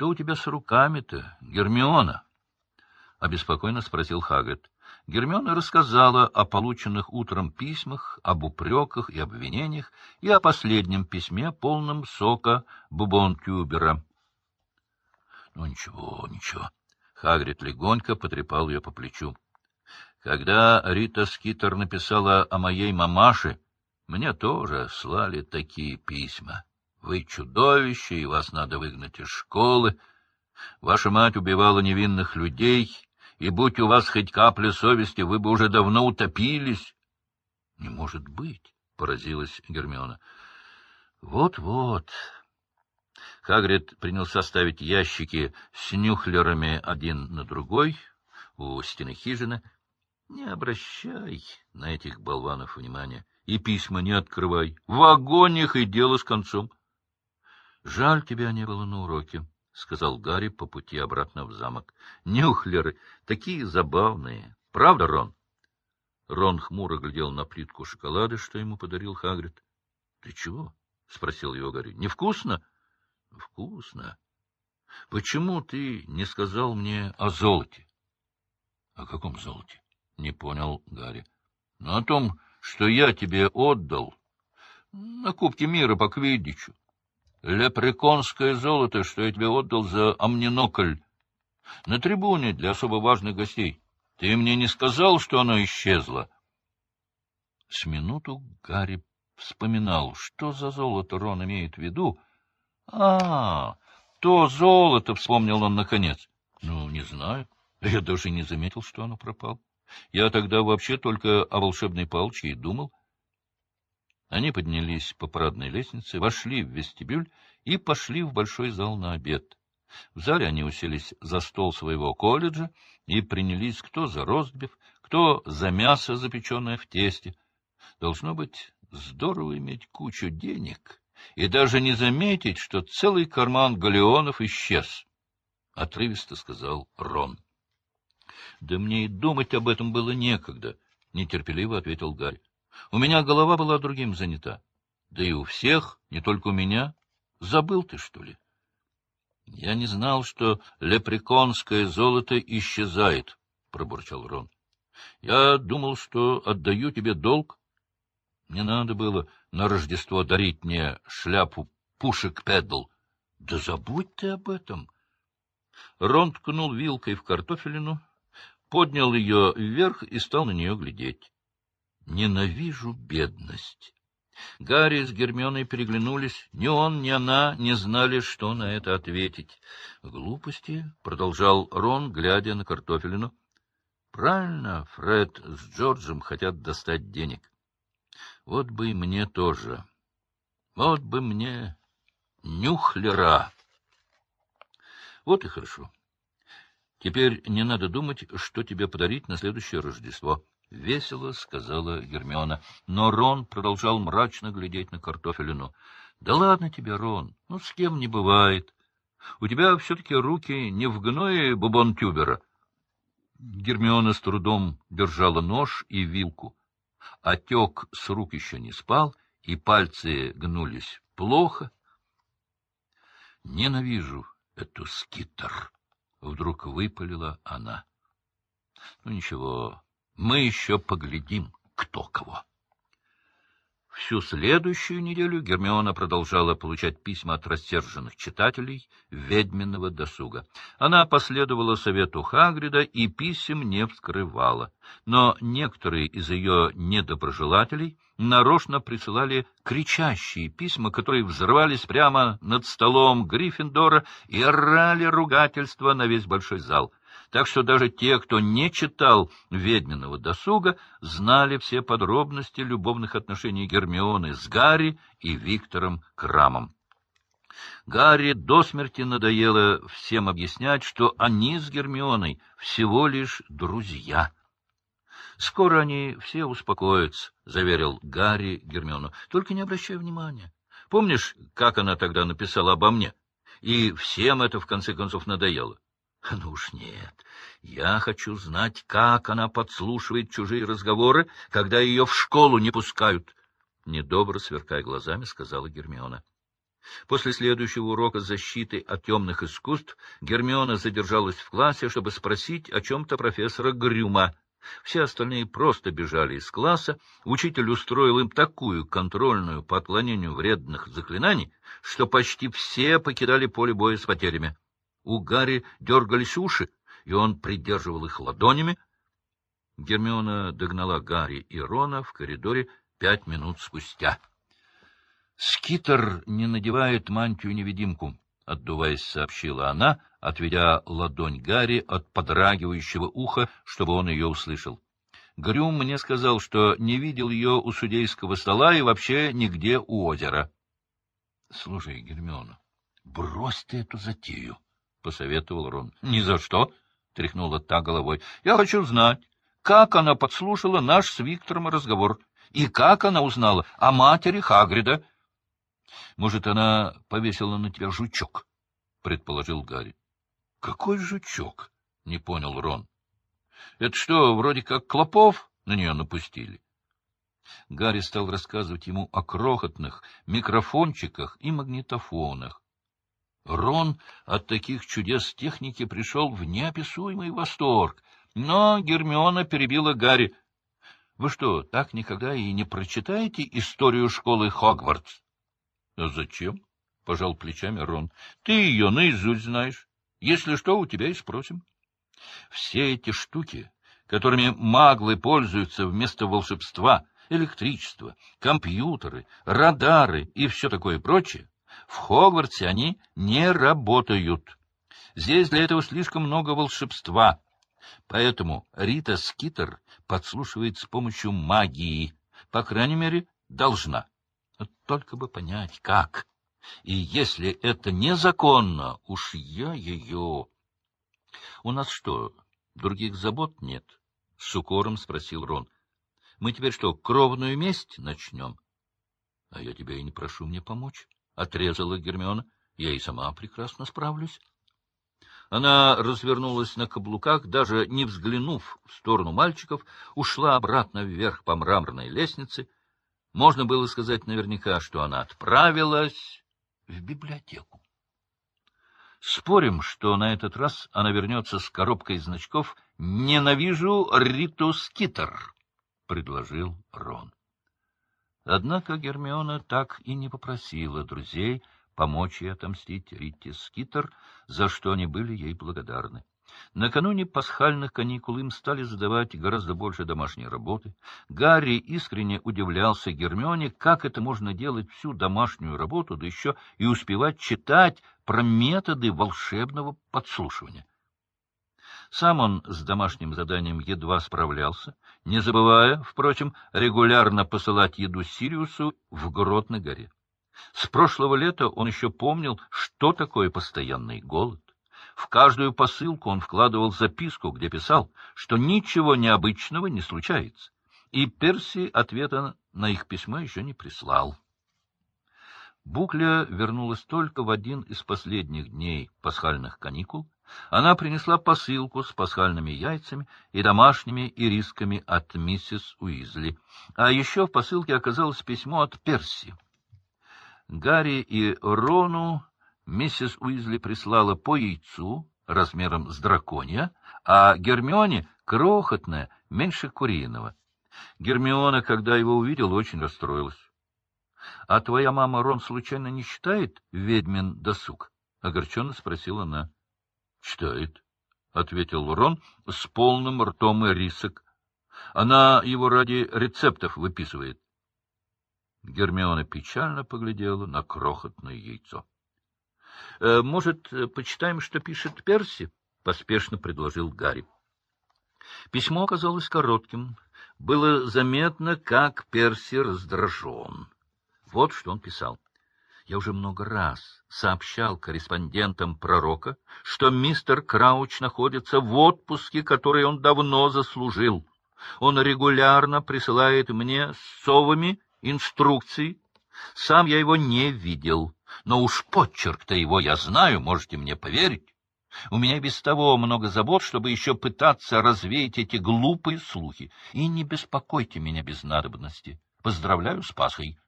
что у тебя с руками-то, Гермиона? — обеспокоенно спросил Хагрид. Гермиона рассказала о полученных утром письмах, об упреках и обвинениях и о последнем письме, полном сока Бубон-Тюбера. — Ну, ничего, ничего. Хагрид легонько потрепал ее по плечу. Когда Рита Скитер написала о моей мамаше, мне тоже слали такие письма. Вы чудовище, и вас надо выгнать из школы. Ваша мать убивала невинных людей, и будь у вас хоть капля совести, вы бы уже давно утопились. — Не может быть, — поразилась Гермиона. Вот — Вот-вот. Хагрид принялся ставить ящики с нюхлерами один на другой у стены хижины. Не обращай на этих болванов внимания и письма не открывай. В огонь их и дело с концом. — Жаль, тебя не было на уроке, — сказал Гарри по пути обратно в замок. — Нюхлеры такие забавные. Правда, Рон? Рон хмуро глядел на плитку шоколада, что ему подарил Хагрид. — Ты чего? — спросил его Гарри. — Невкусно? — Вкусно. — Почему ты не сказал мне о золоте? — О каком золоте? — не понял Гарри. — Ну, о том, что я тебе отдал на Кубке мира по Квиддичу. Лепреконское золото, что я тебе отдал за амнинокль. На трибуне для особо важных гостей. Ты мне не сказал, что оно исчезло? С минуту Гарри вспоминал, что за золото Рон имеет в виду. А, то золото, — вспомнил он наконец. Ну, не знаю. Я даже не заметил, что оно пропало. Я тогда вообще только о волшебной палочке и думал. Они поднялись по парадной лестнице, вошли в вестибюль и пошли в большой зал на обед. В зале они уселись за стол своего колледжа и принялись кто за ростбиф, кто за мясо, запеченное в тесте. Должно быть здорово иметь кучу денег и даже не заметить, что целый карман галеонов исчез, — отрывисто сказал Рон. — Да мне и думать об этом было некогда, — нетерпеливо ответил Гарри. У меня голова была другим занята. Да и у всех, не только у меня. Забыл ты, что ли? Я не знал, что лепреконское золото исчезает, — пробурчал Рон. Я думал, что отдаю тебе долг. Не надо было на Рождество дарить мне шляпу пушек-педл. Да забудь ты об этом. Рон ткнул вилкой в картофелину, поднял ее вверх и стал на нее глядеть. Ненавижу бедность. Гарри с Гермионой переглянулись. Ни он, ни она не знали, что на это ответить. — Глупости, — продолжал Рон, глядя на картофелину. — Правильно, Фред с Джорджем хотят достать денег. Вот бы и мне тоже. Вот бы мне нюхлера. Вот и хорошо. Теперь не надо думать, что тебе подарить на следующее Рождество. — весело сказала Гермиона. Но Рон продолжал мрачно глядеть на картофелину. — Да ладно тебе, Рон, ну с кем не бывает. У тебя все-таки руки не в гное бубон-тюбера. Гермиона с трудом держала нож и вилку. Отек с рук еще не спал, и пальцы гнулись плохо. — Ненавижу эту скитер! — вдруг выпалила она. — Ну, ничего, мы еще поглядим, кто кого. Всю следующую неделю Гермиона продолжала получать письма от рассерженных читателей ведьминого досуга. Она последовала совету Хагрида и писем не вскрывала. Но некоторые из ее недоброжелателей нарочно присылали кричащие письма, которые взрывались прямо над столом Гриффиндора и орали ругательства на весь большой зал так что даже те, кто не читал «Ведьминого досуга», знали все подробности любовных отношений Гермионы с Гарри и Виктором Крамом. Гарри до смерти надоело всем объяснять, что они с Гермионой всего лишь друзья. «Скоро они все успокоятся», — заверил Гарри Гермиону. «Только не обращай внимания. Помнишь, как она тогда написала обо мне? И всем это, в конце концов, надоело. Ну уж нет. Я хочу знать, как она подслушивает чужие разговоры, когда ее в школу не пускают. Недобро сверкая глазами, сказала Гермиона. После следующего урока защиты от темных искусств Гермиона задержалась в классе, чтобы спросить о чем-то профессора Грюма. Все остальные просто бежали из класса. Учитель устроил им такую контрольную по отклонению вредных заклинаний, что почти все покидали поле боя с потерями. У Гарри дергались уши, и он придерживал их ладонями. Гермиона догнала Гарри и Рона в коридоре пять минут спустя. Скитер не надевает мантию-невидимку, — отдуваясь, сообщила она, отведя ладонь Гарри от подрагивающего уха, чтобы он ее услышал. Грюм мне сказал, что не видел ее у судейского стола и вообще нигде у озера. — Слушай, Гермиона, брось ты эту затею, — посоветовал Рон. — Ни за что, — тряхнула та головой. — Я хочу знать, как она подслушала наш с Виктором разговор и как она узнала о матери Хагрида. — Может, она повесила на тебя жучок? — предположил Гарри. — Какой жучок? — не понял Рон. — Это что, вроде как клопов на нее напустили? Гарри стал рассказывать ему о крохотных микрофончиках и магнитофонах. Рон от таких чудес техники пришел в неописуемый восторг, но Гермиона перебила Гарри. — Вы что, так никогда и не прочитаете историю школы Хогвартс? — А зачем? — пожал плечами Рон. — Ты ее наизусть знаешь. Если что, у тебя и спросим. Все эти штуки, которыми маглы пользуются вместо волшебства, электричество, компьютеры, радары и все такое прочее, в Хогвартсе они не работают. Здесь для этого слишком много волшебства. Поэтому Рита Скитер подслушивает с помощью магии. По крайней мере, должна. Только бы понять, как. И если это незаконно, уж я ее... — У нас что, других забот нет? — с укором спросил Рон. — Мы теперь что, кровную месть начнем? — А я тебя и не прошу мне помочь, — отрезала Гермиона. — Я и сама прекрасно справлюсь. Она развернулась на каблуках, даже не взглянув в сторону мальчиков, ушла обратно вверх по мраморной лестнице — можно было сказать наверняка, что она отправилась в библиотеку. Спорим, что на этот раз она вернется с коробкой значков «Ненавижу Риту Скитер», — предложил Рон. Однако Гермиона так и не попросила друзей помочь ей отомстить Рите Скитер, за что они были ей благодарны. Накануне пасхальных каникул им стали задавать гораздо больше домашней работы. Гарри искренне удивлялся Гермионе, как это можно делать всю домашнюю работу, да еще и успевать читать про методы волшебного подслушивания. Сам он с домашним заданием едва справлялся, не забывая, впрочем, регулярно посылать еду Сириусу в грот на горе. С прошлого лета он еще помнил, что такое постоянный голод. В каждую посылку он вкладывал записку, где писал, что ничего необычного не случается, и Перси ответа на их письмо еще не прислал. Букля вернулась только в один из последних дней пасхальных каникул. Она принесла посылку с пасхальными яйцами и домашними ирисками от миссис Уизли. А еще в посылке оказалось письмо от Перси. Гарри и Рону миссис Уизли прислала по яйцу размером с драконья, а Гермионе — крохотное, меньше куриного. Гермиона, когда его увидела, очень расстроилась. — А твоя мама, Рон, случайно не считает ведьмин досуг? — огорченно спросила она. — Читает, — ответил Рон с полным ртом рисок. Она его ради рецептов выписывает. Гермиона печально поглядела на крохотное яйцо. Э, — Может, почитаем, что пишет Перси? — поспешно предложил Гарри. Письмо оказалось коротким. Было заметно, как Перси раздражен. Вот что он писал. Я уже много раз сообщал корреспондентам пророка, что мистер Крауч находится в отпуске, который он давно заслужил. Он регулярно присылает мне с совами инструкции. Сам я его не видел но уж подчерк-то его я знаю, можете мне поверить. У меня без того много забот, чтобы еще пытаться развеять эти глупые слухи. И не беспокойте меня без надобности. Поздравляю с Пасхой.